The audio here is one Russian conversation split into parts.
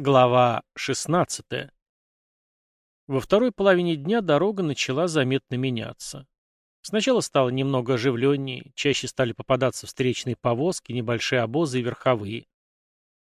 Глава 16. Во второй половине дня дорога начала заметно меняться. Сначала стало немного оживленнее, чаще стали попадаться встречные повозки, небольшие обозы и верховые.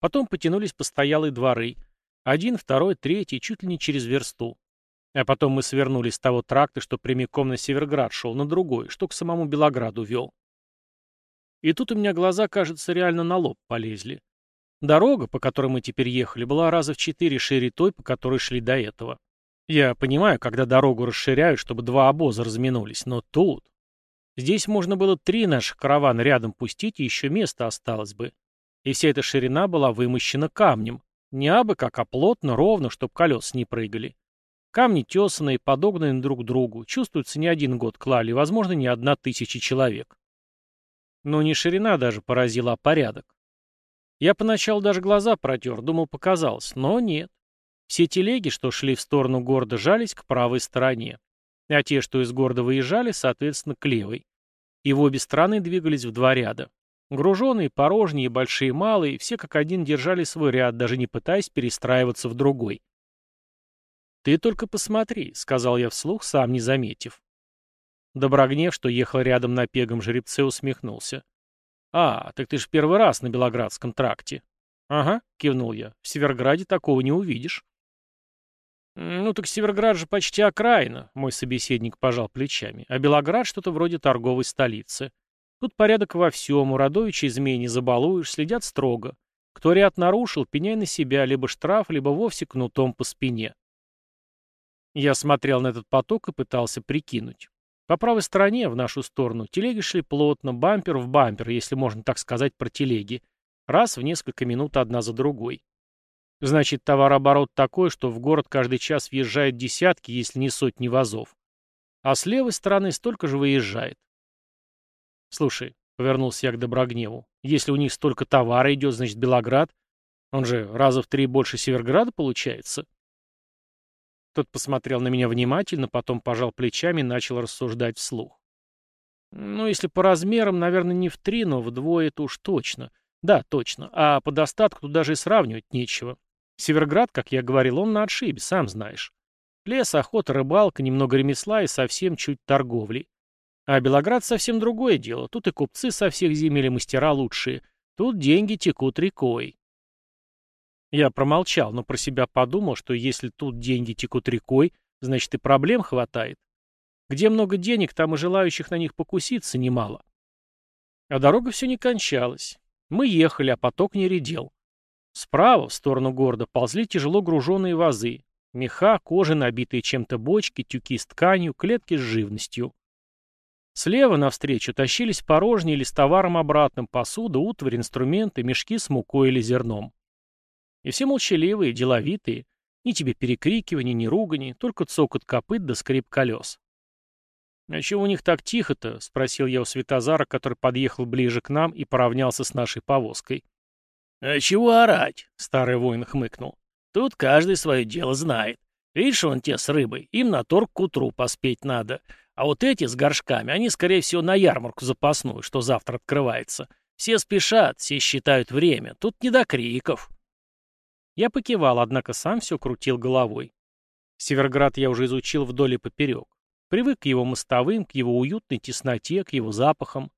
Потом потянулись постоялые дворы. Один, второй, третий, чуть ли не через версту. А потом мы свернули с того тракта, что прямиком на Северград шел, на другой, что к самому Белограду вел. И тут у меня глаза, кажется, реально на лоб полезли. Дорога, по которой мы теперь ехали, была раза в четыре шире той, по которой шли до этого. Я понимаю, когда дорогу расширяют, чтобы два обоза разминулись, но тут... Здесь можно было три наших каравана рядом пустить, и еще место осталось бы. И вся эта ширина была вымощена камнем. Не абы как, а плотно, ровно, чтобы колеса не прыгали. Камни тесанные, подогнанные друг к другу, чувствуется, не один год клали, возможно, не одна тысяча человек. Но не ширина даже поразила, а порядок. Я поначалу даже глаза протер, думал, показалось, но нет. Все телеги, что шли в сторону города, жались к правой стороне, а те, что из города выезжали, соответственно, к левой. И в обе стороны двигались в два ряда. Груженные, порожние, большие, малые, все как один держали свой ряд, даже не пытаясь перестраиваться в другой. «Ты только посмотри», — сказал я вслух, сам не заметив. Доброгнев, что ехал рядом на пегом жеребце, усмехнулся. «А, так ты ж первый раз на Белоградском тракте». «Ага», — кивнул я, — «в Северграде такого не увидишь». «Ну так Северград же почти окраина», — мой собеседник пожал плечами, «а Белоград что-то вроде торговой столицы. Тут порядок во всем, у родовичей змей не забалуешь, следят строго. Кто ряд нарушил, пеняй на себя, либо штраф, либо вовсе кнутом по спине». Я смотрел на этот поток и пытался прикинуть. По правой стороне, в нашу сторону, телеги шли плотно, бампер в бампер, если можно так сказать про телеги. Раз в несколько минут одна за другой. Значит, товарооборот такой, что в город каждый час въезжает десятки, если не сотни вазов. А с левой стороны столько же выезжает. Слушай, повернулся я к Доброгневу, если у них столько товара идет, значит, Белоград, он же раза в три больше Северграда получается. Тот посмотрел на меня внимательно, потом пожал плечами и начал рассуждать вслух. Ну, если по размерам, наверное, не в три, но вдвое это уж точно. Да, точно. А по достатку тут даже и сравнивать нечего. Северград, как я говорил, он на отшибе, сам знаешь. Лес, охота, рыбалка, немного ремесла и совсем чуть торговли. А Белоград совсем другое дело. Тут и купцы со всех земель и мастера лучшие. Тут деньги текут рекой. Я промолчал, но про себя подумал, что если тут деньги текут рекой, значит и проблем хватает. Где много денег, там и желающих на них покуситься немало. А дорога все не кончалась. Мы ехали, а поток не редел. Справа, в сторону города, ползли тяжело груженные вазы. Меха, кожи, набитые чем-то бочки, тюки с тканью, клетки с живностью. Слева навстречу тащились порожние или с товаром обратным посуда, утварь, инструменты, мешки с мукой или зерном. И все молчаливые, деловитые. Ни тебе перекрикиваний, ни ругани, только цокот копыт да скрип колес. «А чего у них так тихо-то?» — спросил я у Светозара, который подъехал ближе к нам и поравнялся с нашей повозкой. «А чего орать?» — старый воин хмыкнул. «Тут каждый свое дело знает. Видишь, вон те с рыбой, им на торг к утру поспеть надо. А вот эти с горшками, они, скорее всего, на ярмарку запасную, что завтра открывается. Все спешат, все считают время. Тут не до криков». Я покивал, однако сам все крутил головой. Северград я уже изучил вдоль и поперек. Привык к его мостовым, к его уютной тесноте, к его запахам.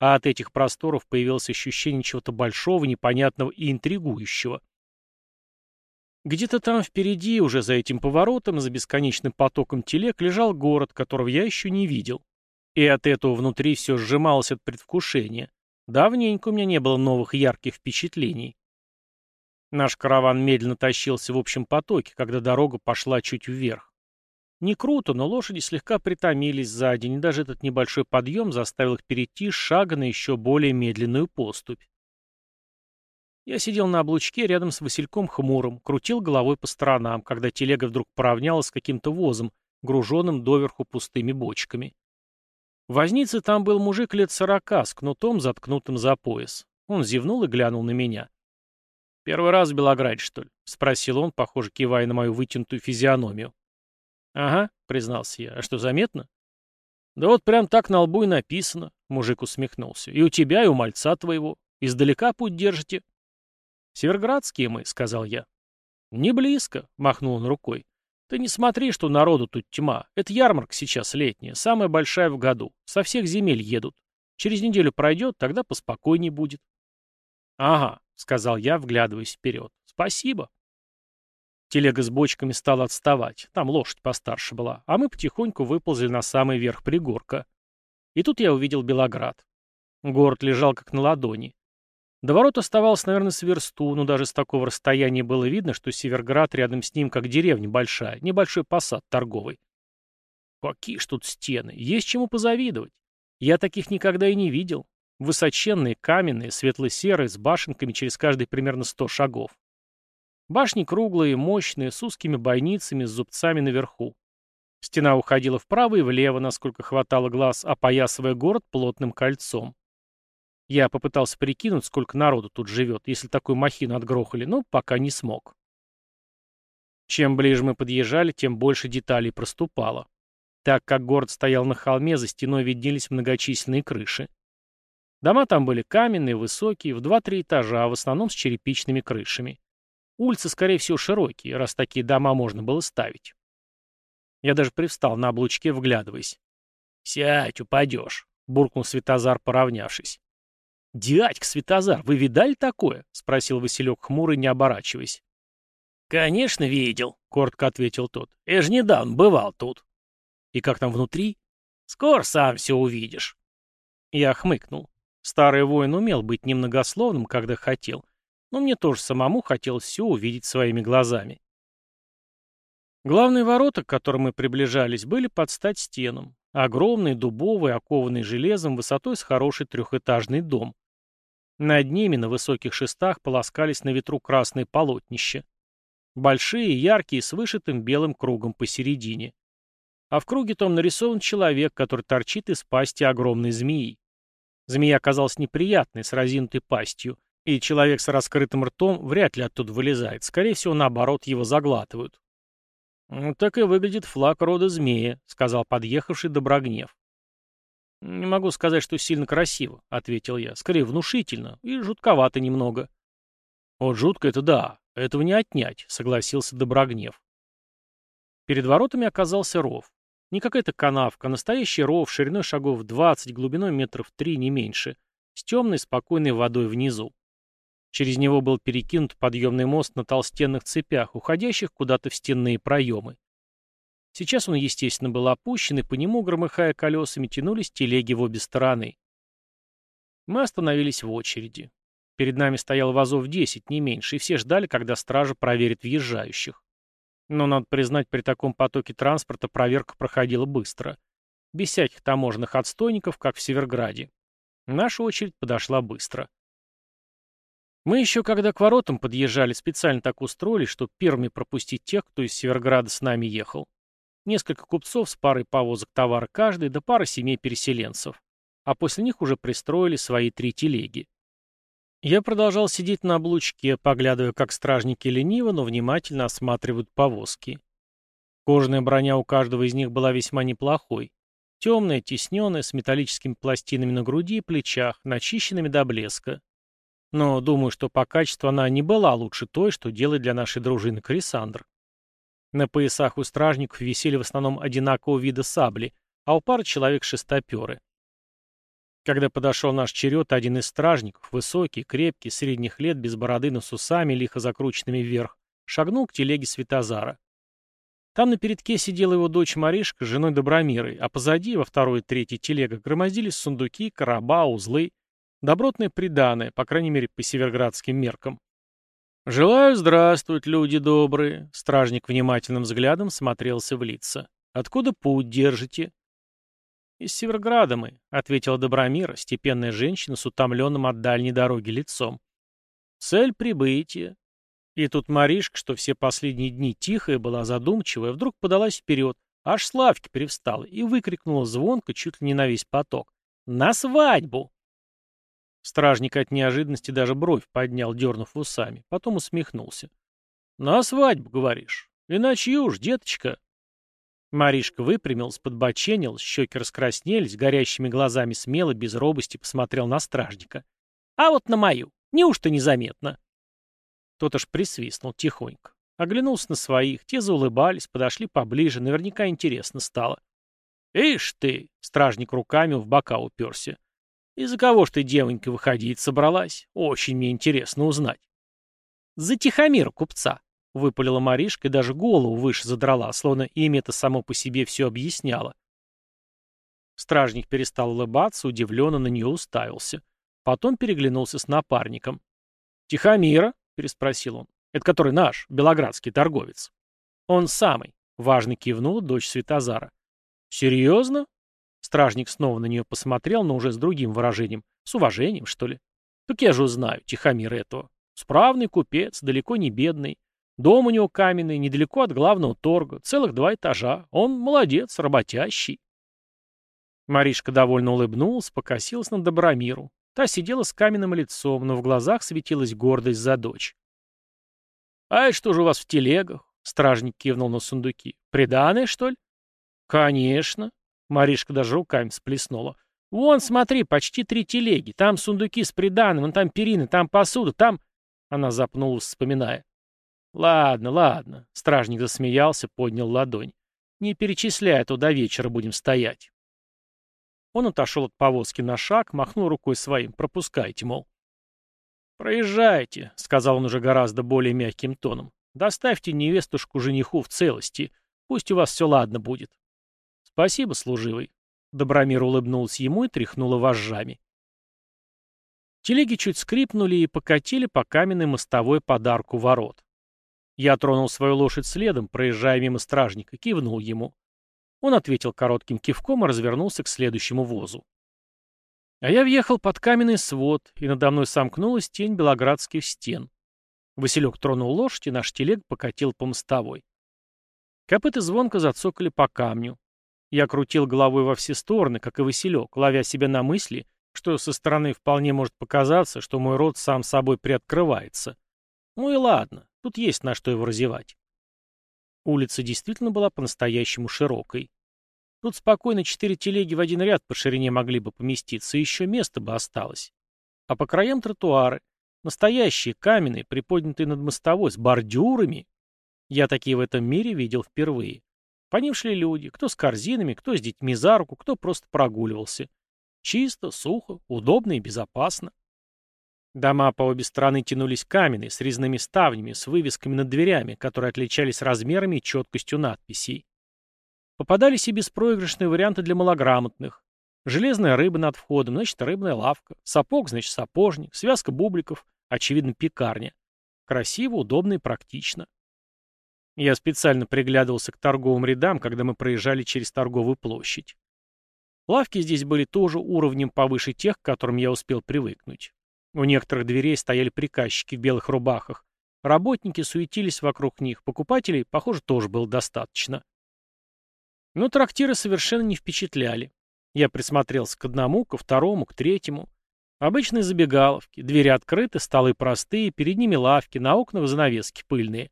А от этих просторов появилось ощущение чего-то большого, непонятного и интригующего. Где-то там впереди, уже за этим поворотом, за бесконечным потоком телег, лежал город, которого я еще не видел. И от этого внутри все сжималось от предвкушения. Давненько у меня не было новых ярких впечатлений. Наш караван медленно тащился в общем потоке, когда дорога пошла чуть вверх. Не круто, но лошади слегка притомились за день, и даже этот небольшой подъем заставил их перейти с шага на еще более медленную поступь. Я сидел на облучке рядом с Васильком Хмурым, крутил головой по сторонам, когда телега вдруг поравнялась с каким-то возом, груженным доверху пустыми бочками. Возница там был мужик лет сорока, с кнутом, заткнутым за пояс. Он зевнул и глянул на меня. «Первый раз в Белограде, что ли?» — спросил он, похоже, кивая на мою вытянутую физиономию. «Ага», — признался я. «А что, заметно?» «Да вот прям так на лбу и написано», — мужик усмехнулся. «И у тебя, и у мальца твоего. Издалека путь держите». «Северградские мы», — сказал я. «Не близко», — махнул он рукой. «Ты не смотри, что народу тут тьма. Это ярмарка сейчас летняя, самая большая в году. Со всех земель едут. Через неделю пройдет, тогда поспокойней будет». «Ага», — сказал я, вглядываясь вперед. «Спасибо». Телега с бочками стала отставать. Там лошадь постарше была. А мы потихоньку выползли на самый верх пригорка. И тут я увидел Белоград. Город лежал как на ладони. До ворот оставалось, наверное, с версту, но даже с такого расстояния было видно, что Северград рядом с ним как деревня большая, небольшой посад торговый. Какие ж тут стены, есть чему позавидовать. Я таких никогда и не видел. Высоченные, каменные, светло-серые, с башенками через каждые примерно сто шагов. Башни круглые, мощные, с узкими бойницами, с зубцами наверху. Стена уходила вправо и влево, насколько хватало глаз, опоясывая город плотным кольцом. Я попытался прикинуть, сколько народу тут живет, если такую махину отгрохали, но пока не смог. Чем ближе мы подъезжали, тем больше деталей проступало. Так как город стоял на холме, за стеной виднелись многочисленные крыши. Дома там были каменные, высокие, в 2-3 этажа, а в основном с черепичными крышами. Улицы, скорее всего, широкие, раз такие дома можно было ставить. Я даже привстал на облучке, вглядываясь. «Сядь, упадешь», — буркнул Светозар, поравнявшись. «Дядька Светозар, вы видали такое?» — спросил Василек хмурый, не оборачиваясь. «Конечно, видел», — коротко ответил тот. «Я же недавно бывал тут». «И как там внутри?» «Скоро сам все увидишь». Я хмыкнул. Старый воин умел быть немногословным, когда хотел, но мне тоже самому хотелось все увидеть своими глазами. Главные ворота, к которым мы приближались, были под стать стенам. Огромный, дубовый, окованный железом, высотой с хороший трехэтажный дом. Над ними на высоких шестах полоскались на ветру красные полотнища. Большие, яркие, с вышитым белым кругом посередине. А в круге том нарисован человек, который торчит из пасти огромной змеи. Змея оказалась неприятной, с разинутой пастью, и человек с раскрытым ртом вряд ли оттуда вылезает, скорее всего, наоборот, его заглатывают. «Ну, «Так и выглядит флаг рода змея», — сказал подъехавший Доброгнев. «Не могу сказать, что сильно красиво», — ответил я. «Скорее внушительно и жутковато немного». «Вот жутко это да, этого не отнять», — согласился Доброгнев. Перед воротами оказался ров. Не какая-то канавка, а настоящий ров шириной шагов 20, глубиной метров 3, не меньше, с темной спокойной водой внизу. Через него был перекинут подъемный мост на толстенных цепях, уходящих куда-то в стенные проемы. Сейчас он, естественно, был опущен, и по нему, громыхая колесами, тянулись телеги в обе стороны. Мы остановились в очереди. Перед нами стоял вазов 10, не меньше, и все ждали, когда стража проверит въезжающих. Но, надо признать, при таком потоке транспорта проверка проходила быстро. Без всяких таможенных отстойников, как в Северграде. Наша очередь подошла быстро. Мы еще, когда к воротам подъезжали, специально так устроили, чтобы первыми пропустить тех, кто из Северграда с нами ехал. Несколько купцов с парой повозок товара каждый, да пара семей переселенцев. А после них уже пристроили свои три телеги. Я продолжал сидеть на облучке, поглядывая, как стражники лениво, но внимательно осматривают повозки. Кожаная броня у каждого из них была весьма неплохой. Темная, тесненная, с металлическими пластинами на груди и плечах, начищенными до блеска. Но думаю, что по качеству она не была лучше той, что делает для нашей дружины Крисандр. На поясах у стражников висели в основном одинакового вида сабли, а у пары человек шестоперы. Когда подошел наш черед, один из стражников, высокий, крепкий, средних лет, без бороды, но с усами, лихо закрученными вверх, шагнул к телеге Светозара. Там на передке сидела его дочь Маришка с женой Добромирой, а позади, во второй и третьей телегах, громоздились сундуки, короба, узлы Добротное приданое, по крайней мере, по северградским меркам. «Желаю здравствовать, люди добрые!» Стражник внимательным взглядом смотрелся в лица. «Откуда путь держите?» «Из Северграда мы», — ответила Добромира, степенная женщина с утомленным от дальней дороги лицом. «Цель прибытия». И тут Маришка, что все последние дни тихая была, задумчивая, вдруг подалась вперед, аж Славки привстала и выкрикнула звонко, чуть ли не на весь поток. «На свадьбу!» Стражник от неожиданности даже бровь поднял, дернув усами. Потом усмехнулся. «На свадьбу, говоришь? Иначе уж, деточка». Маришка выпрямилась, подбоченилась, щеки раскраснелись, горящими глазами смело, без робости посмотрел на стражника. «А вот на мою. Неужто незаметно?» Тот аж присвистнул тихонько. Оглянулся на своих, те заулыбались, подошли поближе, наверняка интересно стало. «Ишь ты!» — стражник руками в бока уперся. «Из-за кого ж ты, девонька, выходить собралась? Очень мне интересно узнать». «За Тихомира, купца!» — выпалила Маришка и даже голову выше задрала, словно имя это само по себе все объясняло. Стражник перестал улыбаться, удивленно на нее уставился. Потом переглянулся с напарником. «Тихомира?» — переспросил он. «Это который наш, белоградский торговец». «Он самый», — важно кивнула дочь Светозара. «Серьезно?» Стражник снова на нее посмотрел, но уже с другим выражением. С уважением, что ли? «Так я же узнаю, Тихомир этого. Справный купец, далеко не бедный. Дом у него каменный, недалеко от главного торга, целых два этажа. Он молодец, работящий». Маришка довольно улыбнулась, покосилась на Добромиру. Та сидела с каменным лицом, но в глазах светилась гордость за дочь. «А что же у вас в телегах?» — стражник кивнул на сундуки. «Приданое, что ли?» «Конечно». Маришка даже руками сплеснула. «Вон, смотри, почти три телеги. Там сундуки с приданым, там перины, там посуда, там...» Она запнулась, вспоминая. «Ладно, ладно». Стражник засмеялся, поднял ладонь. «Не перечисляй, а то до вечера будем стоять». Он отошел от повозки на шаг, махнул рукой своим. «Пропускайте, мол». «Проезжайте», — сказал он уже гораздо более мягким тоном. «Доставьте невестушку жениху в целости. Пусть у вас все ладно будет». «Спасибо, служивый». Добромир улыбнулся ему и тряхнула вожжами. Телеги чуть скрипнули и покатили по каменной мостовой подарку ворот. Я тронул свою лошадь следом, проезжая мимо стражника, кивнул ему. Он ответил коротким кивком и развернулся к следующему возу. А я въехал под каменный свод, и надо мной сомкнулась тень белоградских стен. Василек тронул лошадь, и наш телег покатил по мостовой. Копыты звонко зацокали по камню. Я крутил головой во все стороны, как и Василек, ловя себя на мысли, что со стороны вполне может показаться, что мой рот сам собой приоткрывается. Ну и ладно, тут есть на что его разевать. Улица действительно была по-настоящему широкой. Тут спокойно четыре телеги в один ряд по ширине могли бы поместиться, и еще место бы осталось. А по краям тротуары, настоящие, каменные, приподнятые над мостовой, с бордюрами. Я такие в этом мире видел впервые. По ним шли люди, кто с корзинами, кто с детьми за руку, кто просто прогуливался. Чисто, сухо, удобно и безопасно. Дома по обе стороны тянулись каменные, с резными ставнями, с вывесками над дверями, которые отличались размерами и четкостью надписей. Попадались и беспроигрышные варианты для малограмотных. Железная рыба над входом, значит, рыбная лавка. Сапог, значит, сапожник. Связка бубликов, очевидно, пекарня. Красиво, удобно и практично. Я специально приглядывался к торговым рядам, когда мы проезжали через торговую площадь. Лавки здесь были тоже уровнем повыше тех, к которым я успел привыкнуть. У некоторых дверей стояли приказчики в белых рубахах. Работники суетились вокруг них, покупателей, похоже, тоже было достаточно. Но трактиры совершенно не впечатляли. Я присмотрелся к одному, ко второму, к третьему. Обычные забегаловки, двери открыты, столы простые, перед ними лавки, на окнах занавески пыльные.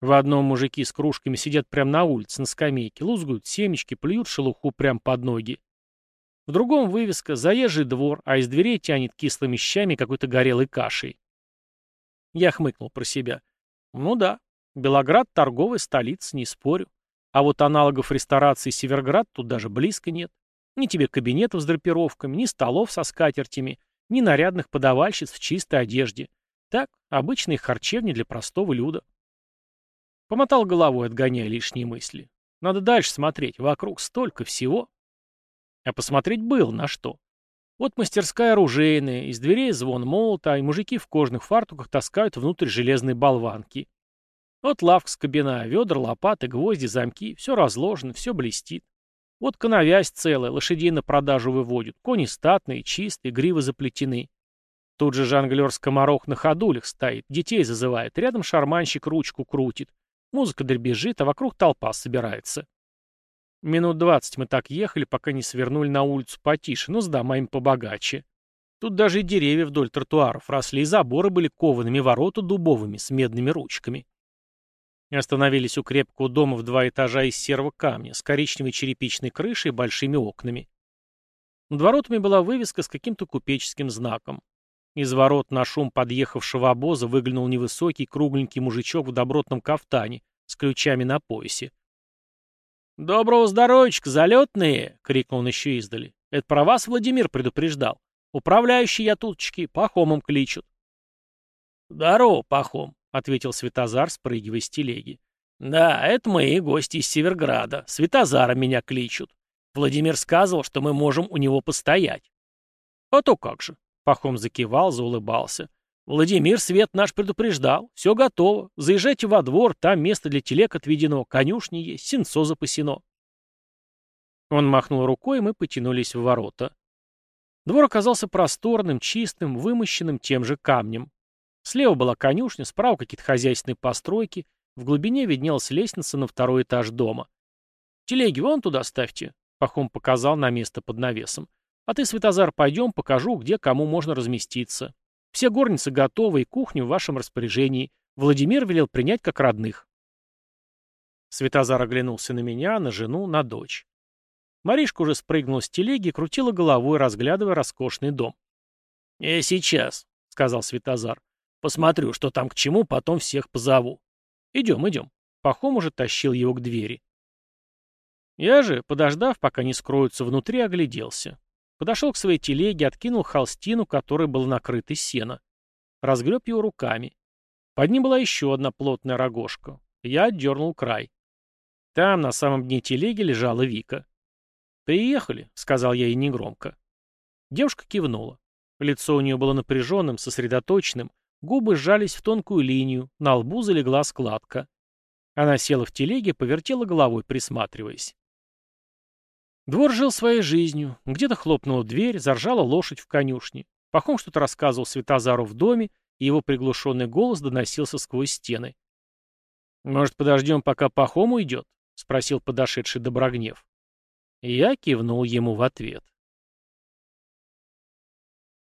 В одном мужики с кружками сидят прямо на улице, на скамейке, лузгают семечки, плюют шелуху прямо под ноги. В другом вывеска «Заезжий двор», а из дверей тянет кислыми щами какой-то горелой кашей. Я хмыкнул про себя. Ну да, Белоград — торговая столица, не спорю. А вот аналогов ресторации Северград тут даже близко нет. Ни тебе кабинетов с драпировками, ни столов со скатертями, ни нарядных подавальщиц в чистой одежде. Так, обычные харчевни для простого люда. Помотал головой, отгоняя лишние мысли. Надо дальше смотреть, вокруг столько всего. А посмотреть было на что. Вот мастерская оружейная, из дверей звон молота, и мужики в кожаных фартуках таскают внутрь железные болванки. Вот лавка с кабина, ведра, лопаты, гвозди, замки, все разложено, все блестит. Вот коновязь целая, лошадей на продажу выводят, кони статные, чистые, гривы заплетены. Тут же жонглер-скоморох на ходулях стоит, детей зазывает, рядом шарманщик ручку крутит. Музыка дребезжит, а вокруг толпа собирается. Минут двадцать мы так ехали, пока не свернули на улицу потише, но с домами побогаче. Тут даже и деревья вдоль тротуаров росли, и заборы были коваными, ворота дубовыми, с медными ручками. Остановились у крепкого дома в два этажа из серого камня, с коричневой черепичной крышей и большими окнами. Над воротами была вывеска с каким-то купеческим знаком. Из ворот на шум подъехавшего обоза выглянул невысокий, кругленький мужичок в добротном кафтане с ключами на поясе. «Доброго здоровичка, залетные!» — крикнул он еще издали. «Это про вас Владимир предупреждал. Управляющий я туточки, Пахомом кличут». «Здорово, Пахом», — ответил Светозар, спрыгивая с телеги. «Да, это мои гости из Северграда. Светозара меня кличут. Владимир сказал, что мы можем у него постоять». «А то как же!» — Пахом закивал, заулыбался. «Владимир Свет наш предупреждал. Все готово. Заезжайте во двор, там место для телег отведено, конюшни есть, сенцо запасено». Он махнул рукой, и мы потянулись в ворота. Двор оказался просторным, чистым, вымощенным тем же камнем. Слева была конюшня, справа какие-то хозяйственные постройки, в глубине виднелась лестница на второй этаж дома. «Телеги вон туда ставьте», — Пахом показал на место под навесом. «А ты, Светозар, пойдем, покажу, где кому можно разместиться. Все горницы готовы и кухня в вашем распоряжении. Владимир велел принять как родных». Светозар оглянулся на меня, на жену, на дочь. Маришка уже спрыгнула с телеги и крутила головой, разглядывая роскошный дом. «Я сейчас», — сказал Светозар. «Посмотрю, что там к чему, потом всех позову. «Идем, идем». Пахом уже тащил его к двери. Я же, подождав, пока не скроются внутри, огляделся. Подошел к своей телеге, откинул холстину, которой был накрыт из сена. Разгреб его руками. Под ним была еще одна плотная рогожка. Я отдернул край. Там, на самом дне телеги, лежала Вика. «Приехали», — сказал я ей негромко. Девушка кивнула. Лицо у нее было напряженным, сосредоточенным, Губы сжались в тонкую линию, на лбу залегла складка. Она села в телеге, повертела головой, присматриваясь. Двор жил своей жизнью. Где-то хлопнула дверь, заржала лошадь в конюшне. Пахом что-то рассказывал Светозару в доме, и его приглушенный голос доносился сквозь стены. «Может, подождем, пока Пахом уйдет?» — спросил подошедший Доброгнев. Я кивнул ему в ответ.